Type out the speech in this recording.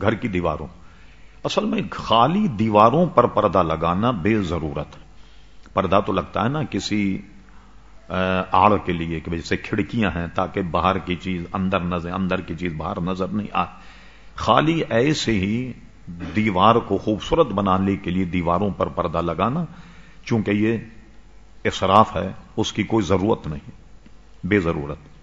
گھر کی دیواروں۔ اصل میں خالی دیواروں پر پردہ لگانا بے ضرورت۔ پردہ تو لگتا ہے نا کسی آڑ کے لیے کہ جیسے کھڑکیاں ہیں تاکہ باہر کی چیز اندر نظر، اندر کی چیز باہر نظر نہیں آئے۔ خالی ایسے ہی دیوار کو خوبصورت بنانے کے لیے دیواروں پر پردہ لگانا، چونکہ یہ اصراف ہے، اس کی کوئی ضرورت نہیں، بے ضرورت۔